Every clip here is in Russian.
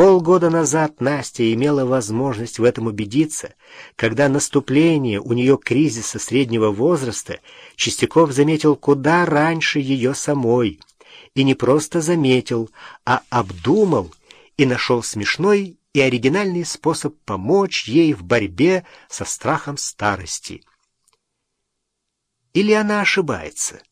Полгода назад Настя имела возможность в этом убедиться, когда наступление у нее кризиса среднего возраста Чистяков заметил куда раньше ее самой. И не просто заметил, а обдумал и нашел смешной и оригинальный способ помочь ей в борьбе со страхом старости. Или она ошибается?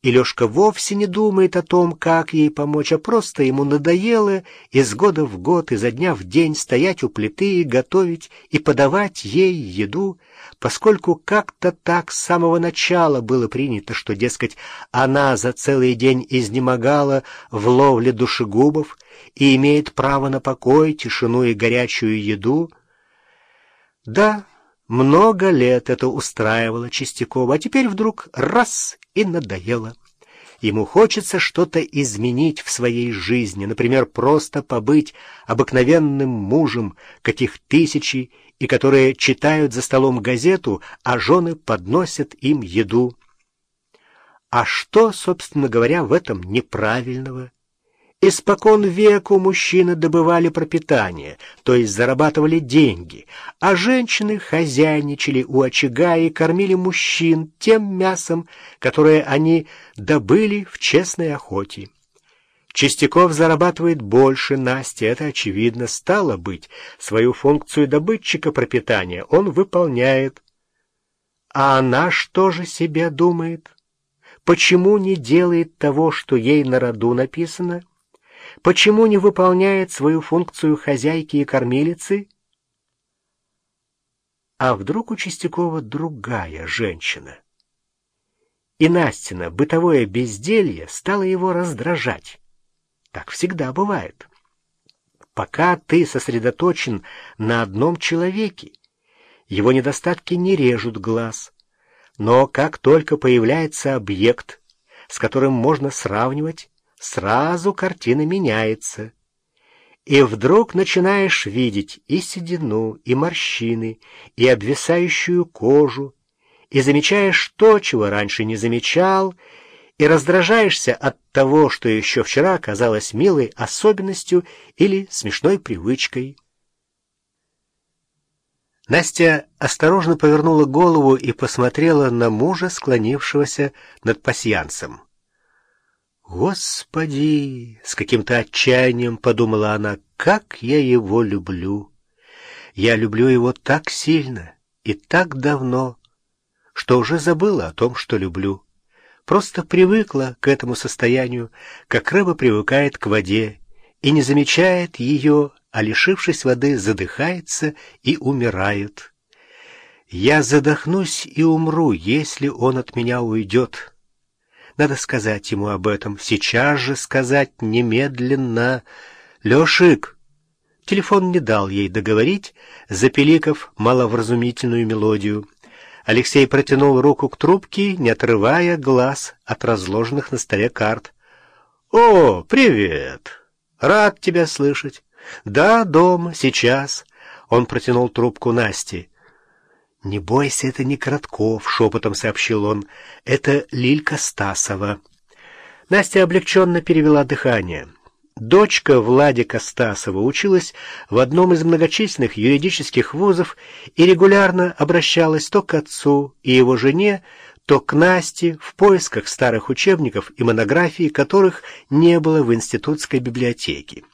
И Лешка вовсе не думает о том, как ей помочь, а просто ему надоело из года в год, изо дня в день стоять у плиты и готовить и подавать ей еду, поскольку как-то так с самого начала было принято, что, дескать, она за целый день изнемогала в ловле душегубов и имеет право на покой, тишину и горячую еду. Да, много лет это устраивало Чистякова, а теперь вдруг раз и надоело. Ему хочется что-то изменить в своей жизни, например, просто побыть обыкновенным мужем, каких тысячи, и которые читают за столом газету, а жены подносят им еду. А что, собственно говоря, в этом неправильного? Испокон веку мужчины добывали пропитание, то есть зарабатывали деньги, а женщины хозяйничали у очага и кормили мужчин тем мясом, которое они добыли в честной охоте. Чистяков зарабатывает больше Насти, это очевидно. Стало быть, свою функцию добытчика пропитания он выполняет. А она что же себе думает? Почему не делает того, что ей на роду написано? Почему не выполняет свою функцию хозяйки и кормилицы? А вдруг у Чистякова другая женщина? И Настина бытовое безделье стало его раздражать. Так всегда бывает. Пока ты сосредоточен на одном человеке, его недостатки не режут глаз. Но как только появляется объект, с которым можно сравнивать, сразу картина меняется. И вдруг начинаешь видеть и седину, и морщины, и обвисающую кожу, и замечаешь то, чего раньше не замечал, и раздражаешься от того, что еще вчера казалось милой особенностью или смешной привычкой. Настя осторожно повернула голову и посмотрела на мужа, склонившегося над пасьянцем. «Господи!» — с каким-то отчаянием подумала она, «как я его люблю! Я люблю его так сильно и так давно, что уже забыла о том, что люблю. Просто привыкла к этому состоянию, как рыба привыкает к воде, и не замечает ее, а, лишившись воды, задыхается и умирает. Я задохнусь и умру, если он от меня уйдет». Надо сказать ему об этом. Сейчас же сказать, немедленно. «Лешик!» Телефон не дал ей договорить, запеликов маловразумительную мелодию. Алексей протянул руку к трубке, не отрывая глаз от разложенных на столе карт. «О, привет! Рад тебя слышать. Да, дома, сейчас». Он протянул трубку Насте. «Не бойся, это не Коротков», — шепотом сообщил он. «Это Лилька Стасова». Настя облегченно перевела дыхание. Дочка Владика Стасова училась в одном из многочисленных юридических вузов и регулярно обращалась то к отцу и его жене, то к Насте в поисках старых учебников и монографий, которых не было в институтской библиотеке.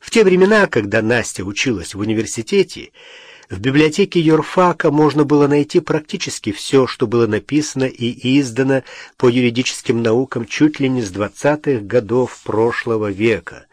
В те времена, когда Настя училась в университете, в библиотеке юрфака можно было найти практически все, что было написано и издано по юридическим наукам чуть ли не с двадцатых годов прошлого века.